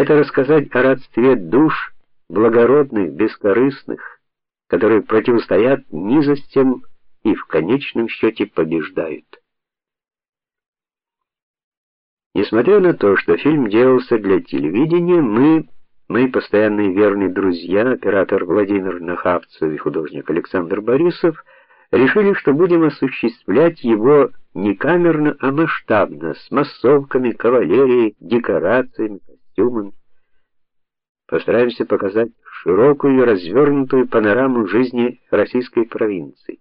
Это рассказать о родстве душ благородных, бескорыстных, которые противостоят низостям и в конечном счете побеждают. Несмотря на то, что фильм делался для телевидения, мы, мои постоянные верные друзья, оператор Владимир Нахавцев и художник Александр Борисов, решили, что будем осуществлять его не камерно, а масштабно, с массовками, кавалерией, декорациями, костюмами. Постараемся показать широкую и развернутую панораму жизни российской провинции.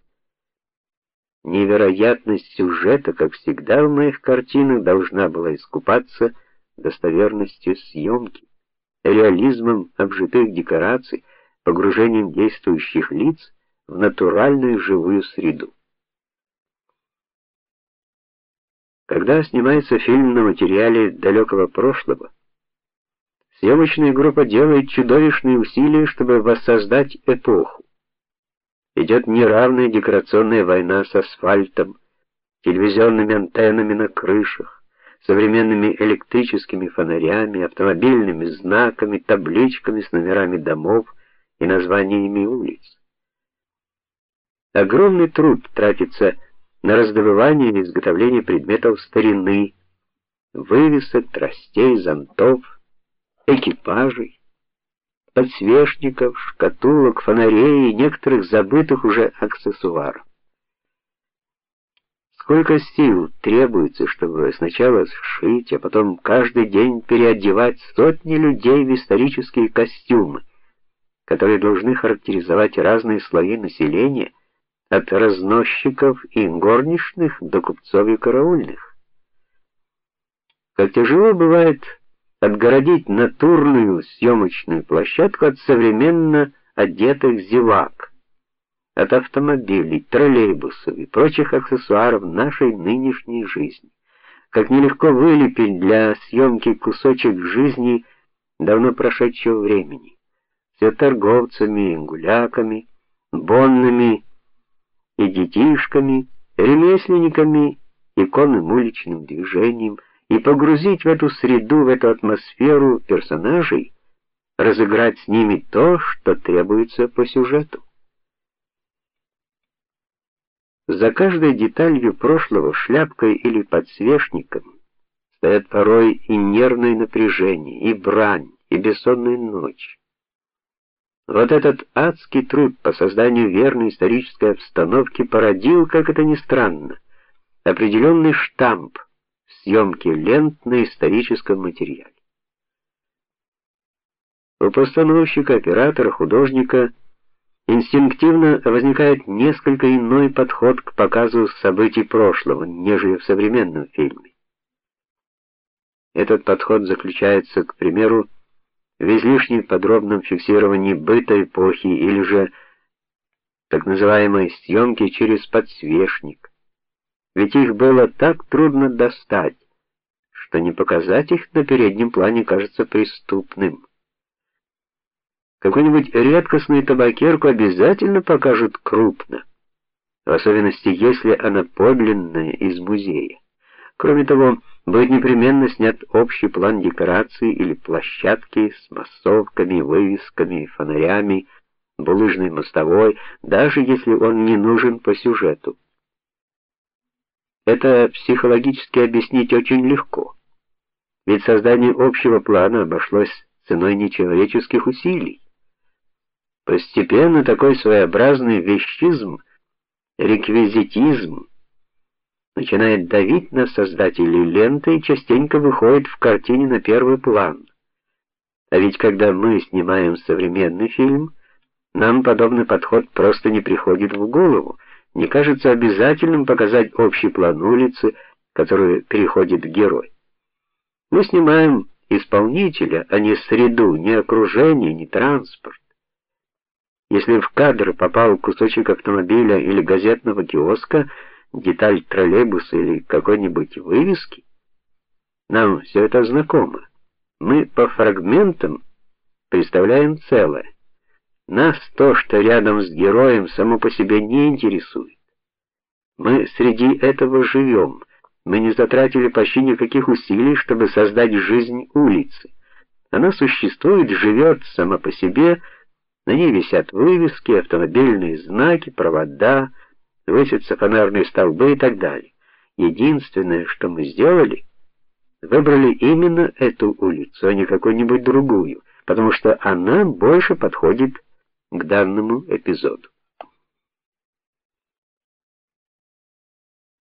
Невероятность сюжета, как всегда в моих картинах, должна была искупаться достоверностью съемки, реализмом обжитых декораций, погружением действующих лиц в натуральную живую среду. Когда снимается фильм на материале далекого прошлого, съемочная группа делает чудовищные усилия, чтобы воссоздать эпоху. Идет неравная декорационная война с асфальтом, телевизионными антеннами на крышах, современными электрическими фонарями, автомобильными знаками, табличками с номерами домов и названиями улиц. Огромный труд тратится на раздобывание и изготовление предметов старины, вывесок, тростей, зонтов, экипажей подсвечников, шкатулок, фонарей и некоторых забытых уже аксессуаров. Сколько сил требуется, чтобы сначала сшить, а потом каждый день переодевать сотни людей в исторические костюмы, которые должны характеризовать разные слои населения, от разносчиков и горничных до купцов и караульных. Как тяжело бывает отгородить натурную съемочную площадку от современно одетых зевак, от автомобилей, троллейбусов и прочих аксессуаров нашей нынешней жизни. Как нелегко вылепить для съемки кусочек жизни давно прошедшего времени. Все торговцами, гуляками, бонными и детишками, ремесленниками и конным уличным движением – и погрузить в эту среду, в эту атмосферу персонажей, разыграть с ними то, что требуется по сюжету. За каждой деталью прошлого, шляпкой или подсвечником, стоят порой и нервное напряжение, и брань, и бессонная ночь. Вот этот адский труд по созданию верной исторической обстановки породил, как это ни странно, определенный штамп съемки лент на историческом материале. У постановщика, оператора, художника инстинктивно возникает несколько иной подход к показу событий прошлого, нежели в современном фильме. Этот подход заключается, к примеру, в излишне подробном фиксировании быта эпохи или же так называемой съемки через подсвечник ведь их было так трудно достать, что не показать их на переднем плане кажется преступным. Какую-нибудь редкостную табакерку обязательно покажут крупно, в особенности если она подлинная из музея. Кроме того, будет непременно снят общий план декорации или площадки с массовками, вывесками, фонарями, булыжной мостовой, даже если он не нужен по сюжету. Это психологически объяснить очень легко. Ведь создание общего плана обошлось ценой нечеловеческих усилий. Постепенно такой своеобразный вещизм, реквизитизм начинает давить на создателей ленты и частенько выходит в картине на первый план. А ведь когда мы снимаем современный фильм, нам подобный подход просто не приходит в голову не кажется обязательным показать общий план улицы, которую переходит герой. Мы снимаем исполнителя, а не среду, не окружение, не транспорт. Если в кадр попал кусочек автомобиля или газетного киоска, деталь троллейбуса или какой-нибудь вывески, нам все это знакомо. Мы по фрагментам представляем целое. Нас то, что рядом с героем, само по себе не интересует. Мы среди этого живем. Мы не затратили почти никаких усилий, чтобы создать жизнь улицы. Она существует, живет сама по себе, на ней висят вывески, автомобильные знаки, провода, высятся фонарные столбы и так далее. Единственное, что мы сделали, выбрали именно эту улицу, а не какую-нибудь другую, потому что она больше подходит к данному эпизоду.